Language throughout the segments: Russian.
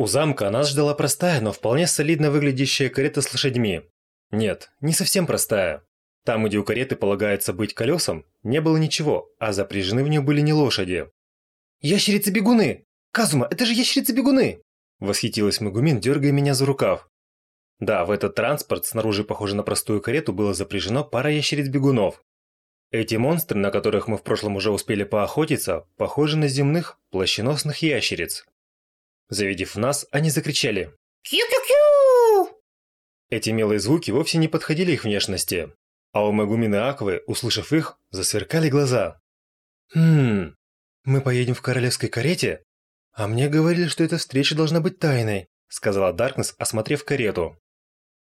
У замка нас ждала простая, но вполне солидно выглядящая карета с лошадьми. Нет, не совсем простая. Там, где у кареты полагается быть колесом, не было ничего, а запряжены в нее были не лошади. «Ящерицы-бегуны! Казума, это же ящерицы-бегуны!» Восхитилась Магумин, дергая меня за рукав. Да, в этот транспорт, снаружи похожий на простую карету, было запряжено пара ящериц-бегунов. Эти монстры, на которых мы в прошлом уже успели поохотиться, похожи на земных, плащеносных ящериц. Завидев нас, они закричали «Кью-кью-кью!». Эти милые звуки вовсе не подходили их внешности, а у Магумины Аквы, услышав их, засверкали глаза. «Хм, мы поедем в королевской карете? А мне говорили, что эта встреча должна быть тайной», сказала Даркнесс, осмотрев карету.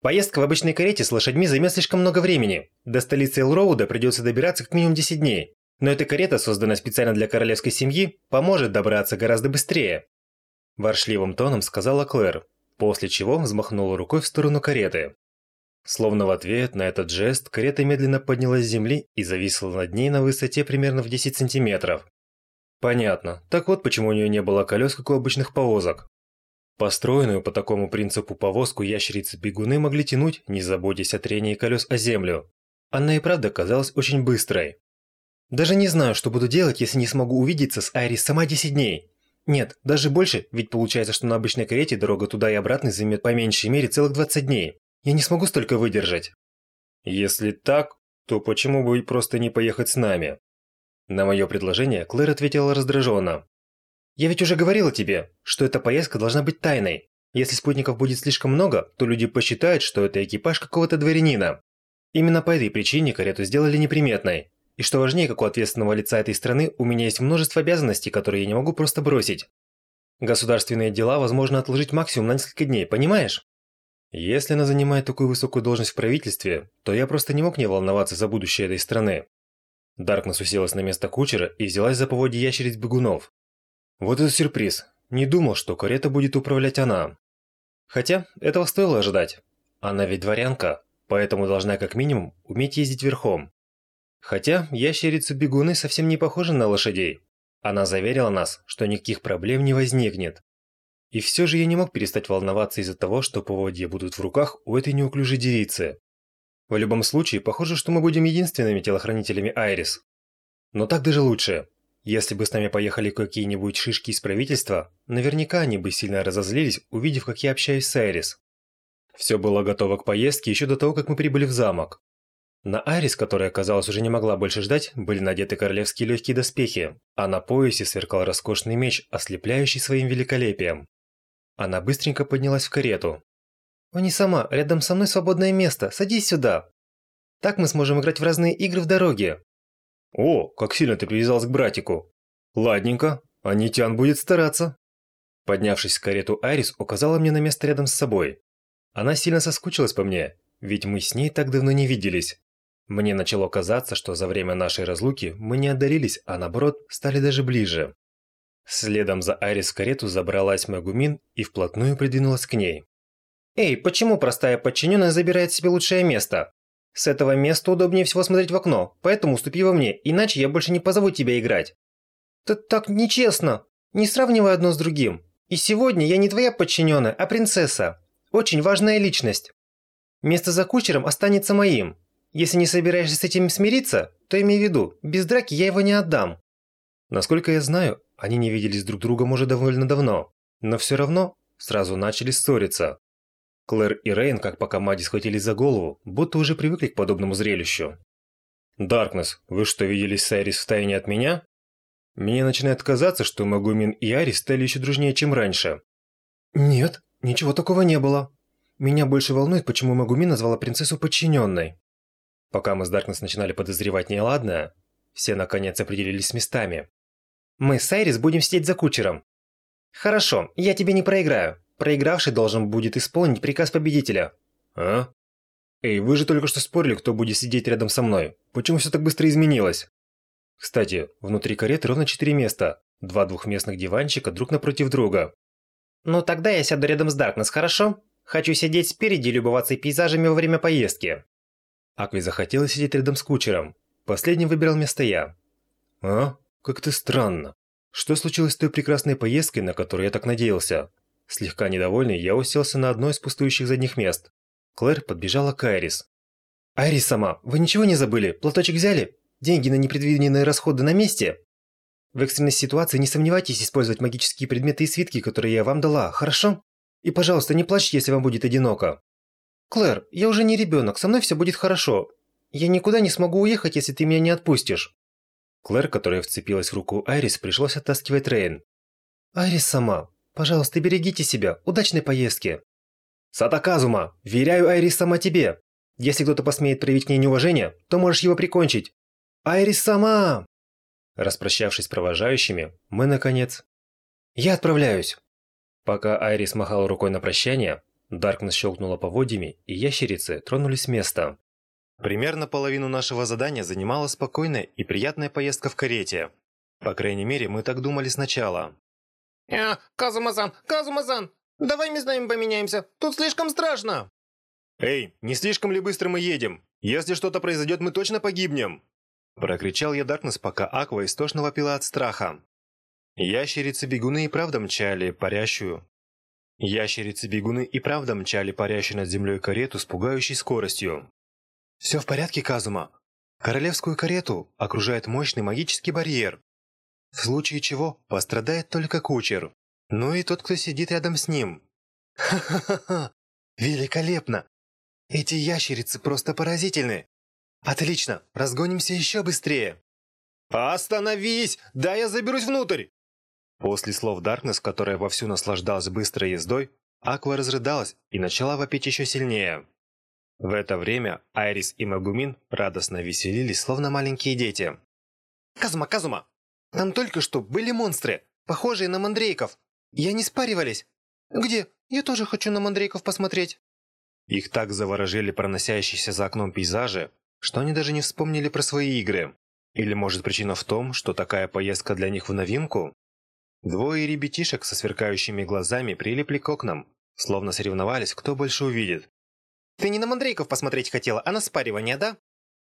Поездка в обычной карете с лошадьми займет слишком много времени. До столицы Элроуда придется добираться как минимум 10 дней. Но эта карета, созданная специально для королевской семьи, поможет добраться гораздо быстрее. Воршливым тоном сказала Клэр, после чего взмахнула рукой в сторону кареты. Словно в ответ на этот жест, карета медленно поднялась с земли и зависла над ней на высоте примерно в 10 сантиметров. Понятно. Так вот почему у нее не было колес, как у обычных повозок. Построенную по такому принципу повозку ящерицы-бегуны могли тянуть, не заботясь о трении колес о землю. Она и правда казалась очень быстрой. Даже не знаю, что буду делать, если не смогу увидеться с Айрис сама 10 дней. Нет, даже больше, ведь получается, что на обычной карете дорога туда и обратно займет по меньшей мере целых 20 дней. Я не смогу столько выдержать. Если так, то почему бы просто не поехать с нами? На мое предложение Клэр ответила раздраженно. Я ведь уже говорила тебе, что эта поездка должна быть тайной. Если спутников будет слишком много, то люди посчитают, что это экипаж какого-то дворянина. Именно по этой причине карету сделали неприметной. И что важнее, как у ответственного лица этой страны, у меня есть множество обязанностей, которые я не могу просто бросить. Государственные дела возможно отложить максимум на несколько дней, понимаешь? Если она занимает такую высокую должность в правительстве, то я просто не мог не волноваться за будущее этой страны. Даркнесс уселась на место кучера и взялась за поводья ящериц бегунов. Вот это сюрприз. Не думал, что карета будет управлять она. Хотя, этого стоило ожидать. Она ведь дворянка, поэтому должна как минимум уметь ездить верхом. Хотя, ящерицы-бегуны совсем не похожи на лошадей. Она заверила нас, что никаких проблем не возникнет. И все же я не мог перестать волноваться из-за того, что поводья будут в руках у этой неуклюжей девицы. В любом случае, похоже, что мы будем единственными телохранителями Айрис. Но так даже лучше. Если бы с нами поехали какие-нибудь шишки из правительства, наверняка они бы сильно разозлились, увидев, как я общаюсь с Айрис. Все было готово к поездке еще до того, как мы прибыли в замок. На Айрис, которая, казалось, уже не могла больше ждать, были надеты королевские легкие доспехи, а на поясе сверкал роскошный меч, ослепляющий своим великолепием. Она быстренько поднялась в карету. «О, не сама, рядом со мной свободное место, садись сюда. Так мы сможем играть в разные игры в дороге. «О, как сильно ты привязалась к братику!» «Ладненько, Анитян будет стараться!» Поднявшись в карету, Айрис указала мне на место рядом с собой. Она сильно соскучилась по мне, ведь мы с ней так давно не виделись. Мне начало казаться, что за время нашей разлуки мы не отдалились, а наоборот, стали даже ближе. Следом за Айрис в карету забралась Магумин и вплотную придвинулась к ней. «Эй, почему простая подчиненная забирает себе лучшее место? С этого места удобнее всего смотреть в окно, поэтому уступи во мне, иначе я больше не позову тебя играть. Т так нечестно. Не сравнивай одно с другим. И сегодня я не твоя подчиненная, а принцесса. Очень важная личность. Место за кучером останется моим. Если не собираешься с этим смириться, то имей в виду, без драки я его не отдам. Насколько я знаю, они не виделись друг другом уже довольно давно, но все равно сразу начали ссориться. Клэр и Рейн, как по команде, схватились за голову, будто уже привыкли к подобному зрелищу. «Даркнесс, вы что, виделись с Айрис в тайне от меня?» Мне начинает казаться, что Магумин и Арис стали еще дружнее, чем раньше. «Нет, ничего такого не было. Меня больше волнует, почему Магумин назвала принцессу подчиненной». Пока мы с Даркнесс начинали подозревать неладное, все наконец определились с местами. «Мы с Айрис будем сидеть за кучером». «Хорошо, я тебе не проиграю. Проигравший должен будет исполнить приказ победителя. А? Эй, вы же только что спорили, кто будет сидеть рядом со мной. Почему все так быстро изменилось? Кстати, внутри кареты ровно четыре места. Два двухместных диванчика друг напротив друга. Ну тогда я сяду рядом с Даркнесс, хорошо? Хочу сидеть спереди и любоваться пейзажами во время поездки. Акви захотела сидеть рядом с кучером. Последним выбирал место я. А? Как-то странно. Что случилось с той прекрасной поездкой, на которую я так надеялся? Слегка недовольный, я уселся на одно из пустующих задних мест. Клэр подбежала к Айрис. «Айрис сама, вы ничего не забыли? Платочек взяли? Деньги на непредвиденные расходы на месте?» В экстренной ситуации не сомневайтесь использовать магические предметы и свитки, которые я вам дала, хорошо? И, пожалуйста, не плачьте, если вам будет одиноко. Клэр, я уже не ребенок, со мной все будет хорошо. Я никуда не смогу уехать, если ты меня не отпустишь. Клэр, которая вцепилась в руку Айрис, пришлось оттаскивать Рейн. Айрис сама, пожалуйста, берегите себя. Удачной поездки. Сатаказума, веряю Айрис сама тебе. Если кто-то посмеет проявить к ней неуважение, то можешь его прикончить. Айрис сама! Распрощавшись с провожающими, мы, наконец... Я отправляюсь. Пока Айрис махала рукой на прощание, Даркнесс щелкнула поводьями, и ящерицы тронулись с места. Примерно половину нашего задания занимала спокойная и приятная поездка в карете. По крайней мере, мы так думали сначала. «Э, Казумасан, Казумасан, давай местами поменяемся, тут слишком страшно!» «Эй, не слишком ли быстро мы едем? Если что-то произойдет, мы точно погибнем!» Прокричал я Даркнесс, пока Аква истошно вопила от страха. Ящерицы-бегуны и правда мчали парящую. Ящерицы-бегуны и правда мчали парящую над землей карету с пугающей скоростью. «Все в порядке, Казума. Королевскую карету окружает мощный магический барьер. В случае чего пострадает только кучер. Ну и тот, кто сидит рядом с ним. Ха-ха-ха! Великолепно! Эти ящерицы просто поразительны! Отлично, разгонимся еще быстрее. Остановись! Да я заберусь внутрь! После слов Даркнесс, которая вовсю наслаждалась быстрой ездой, Аква разрыдалась и начала вопить еще сильнее. В это время Айрис и Магумин радостно веселились, словно маленькие дети. «Казума, Казума! Там только что были монстры, похожие на мандрейков. И они спаривались. Где? Я тоже хочу на мандрейков посмотреть». Их так заворожили проносящиеся за окном пейзажи, что они даже не вспомнили про свои игры. Или может причина в том, что такая поездка для них в новинку? Двое ребятишек со сверкающими глазами прилипли к окнам, словно соревновались, кто больше увидит. «Ты не на мандрейков посмотреть хотела, а на спаривание, да?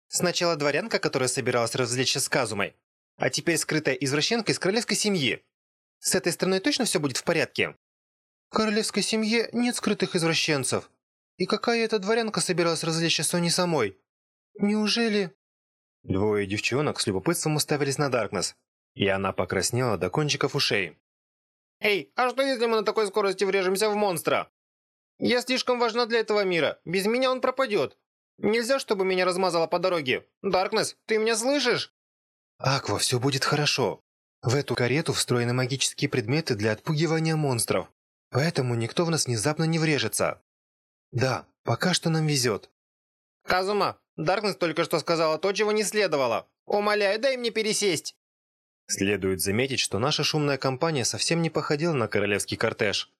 Сначала дворянка, которая собиралась развлечься с Казумой, а теперь скрытая извращенка из королевской семьи. С этой стороной точно все будет в порядке?» «В королевской семье нет скрытых извращенцев. И какая эта дворянка собиралась развлечься Сони самой? Неужели...» Двое девчонок с любопытством уставились на Даркнесс, и она покраснела до кончиков ушей. «Эй, а что если мы на такой скорости врежемся в монстра? Я слишком важна для этого мира, без меня он пропадет. Нельзя, чтобы меня размазало по дороге. Даркнесс, ты меня слышишь?» «Аква, все будет хорошо. В эту карету встроены магические предметы для отпугивания монстров, поэтому никто в нас внезапно не врежется. Да, пока что нам везет». «Казума, Даркнесс только что сказала то, чего не следовало. Умоляю, дай мне пересесть!» Следует заметить, что наша шумная компания совсем не походила на королевский кортеж.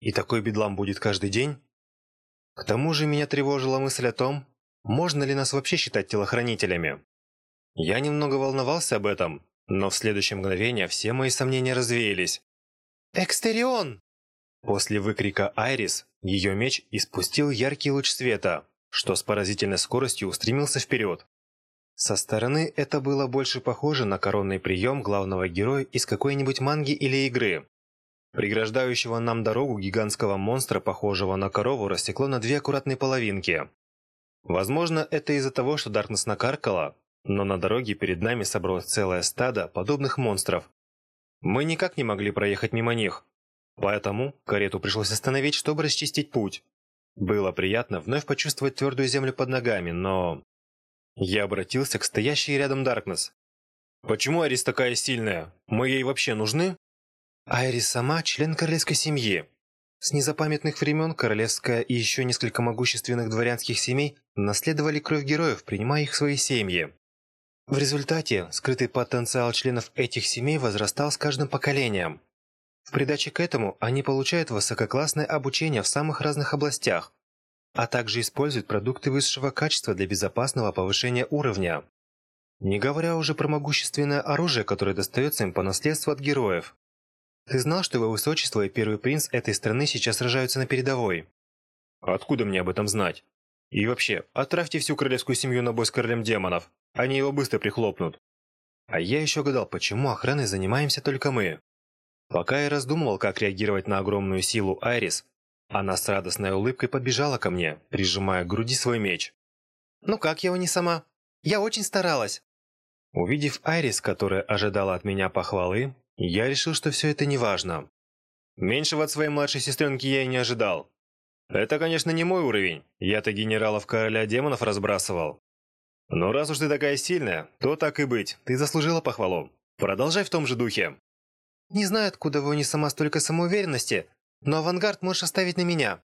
И такой бедлам будет каждый день? К тому же меня тревожила мысль о том, можно ли нас вообще считать телохранителями. Я немного волновался об этом, но в следующее мгновение все мои сомнения развеялись. «Экстерион!» После выкрика Айрис, ее меч испустил яркий луч света, что с поразительной скоростью устремился вперед. Со стороны это было больше похоже на коронный прием главного героя из какой-нибудь манги или игры. Преграждающего нам дорогу гигантского монстра, похожего на корову, растекло на две аккуратные половинки. Возможно, это из-за того, что Даркнесс накаркала, но на дороге перед нами собралось целое стадо подобных монстров. Мы никак не могли проехать мимо них, поэтому карету пришлось остановить, чтобы расчистить путь. Было приятно вновь почувствовать твердую землю под ногами, но... Я обратился к стоящей рядом Даркнесс. «Почему Арис такая сильная? Мы ей вообще нужны?» Айрис сама член королевской семьи. С незапамятных времен королевская и еще несколько могущественных дворянских семей наследовали кровь героев, принимая их в свои семьи. В результате скрытый потенциал членов этих семей возрастал с каждым поколением. В придаче к этому они получают высококлассное обучение в самых разных областях, а также используют продукты высшего качества для безопасного повышения уровня. Не говоря уже про могущественное оружие, которое достается им по наследству от героев. Ты знал, что его высочество и первый принц этой страны сейчас сражаются на передовой? Откуда мне об этом знать? И вообще, отправьте всю королевскую семью на бой с королем демонов. Они его быстро прихлопнут. А я еще гадал, почему охраной занимаемся только мы. Пока я раздумывал, как реагировать на огромную силу Айрис, она с радостной улыбкой подбежала ко мне, прижимая к груди свой меч. «Ну как я его не сама? Я очень старалась!» Увидев Айрис, которая ожидала от меня похвалы, я решил, что все это неважно. Меньшего от своей младшей сестренки я и не ожидал. Это, конечно, не мой уровень, я-то генералов короля демонов разбрасывал. Но раз уж ты такая сильная, то так и быть, ты заслужила похвалу. Продолжай в том же духе. Не знаю, откуда вы не сама столько самоуверенности, но авангард можешь оставить на меня.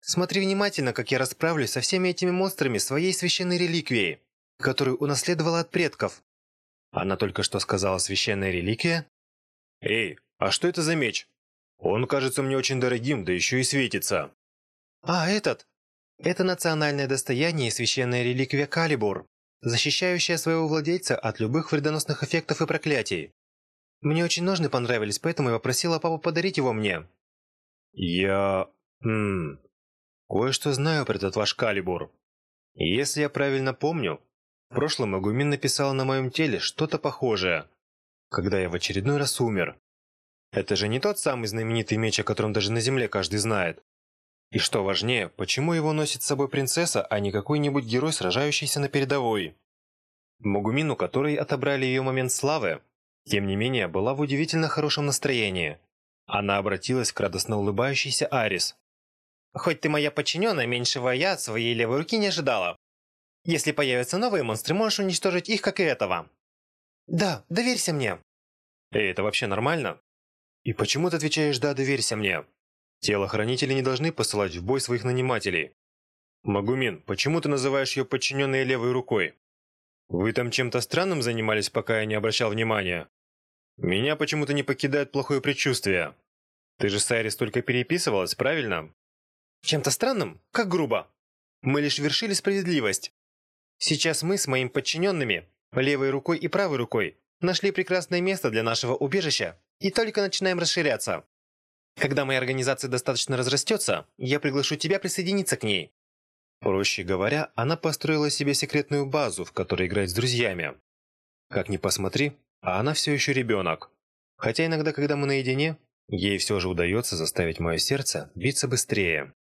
Смотри внимательно, как я расправлюсь со всеми этими монстрами своей священной реликвией, которую унаследовала от предков. Она только что сказала священная реликвия? Эй, а что это за меч? Он кажется мне очень дорогим, да еще и светится. А, этот? Это национальное достояние и священная реликвия Калибур, защищающая своего владельца от любых вредоносных эффектов и проклятий. Мне очень ножны понравились, поэтому я попросила папу подарить его мне. Я... Ммм... Кое-что знаю про этот ваш калибур. Если я правильно помню, в прошлом Агумин написал на моем теле что-то похожее, когда я в очередной раз умер. Это же не тот самый знаменитый меч, о котором даже на земле каждый знает. И что важнее, почему его носит с собой принцесса, а не какой-нибудь герой, сражающийся на передовой? Магумину, который отобрали ее момент славы, тем не менее, была в удивительно хорошем настроении. Она обратилась к радостно улыбающейся Арис. «Хоть ты моя подчиненная, меньшего я от своей левой руки не ожидала. Если появятся новые монстры, можешь уничтожить их, как и этого». «Да, доверься мне». «Эй, это вообще нормально?» «И почему ты отвечаешь «да, доверься мне»?» Телохранители не должны посылать в бой своих нанимателей. Магумин, почему ты называешь ее подчиненной левой рукой? Вы там чем-то странным занимались, пока я не обращал внимания? Меня почему-то не покидает плохое предчувствие. Ты же с Айрис только переписывалась, правильно? Чем-то странным? Как грубо. Мы лишь вершили справедливость. Сейчас мы с моими подчиненными, левой рукой и правой рукой, нашли прекрасное место для нашего убежища и только начинаем расширяться. Когда моя организация достаточно разрастется, я приглашу тебя присоединиться к ней. Проще говоря, она построила себе секретную базу, в которой играет с друзьями. Как ни посмотри, а она все еще ребенок. Хотя иногда, когда мы наедине, ей все же удается заставить мое сердце биться быстрее.